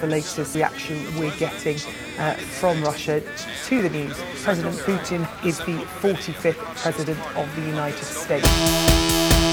the latest reaction we're getting uh, from Russia to the news. President Putin is the 45th President of the United States.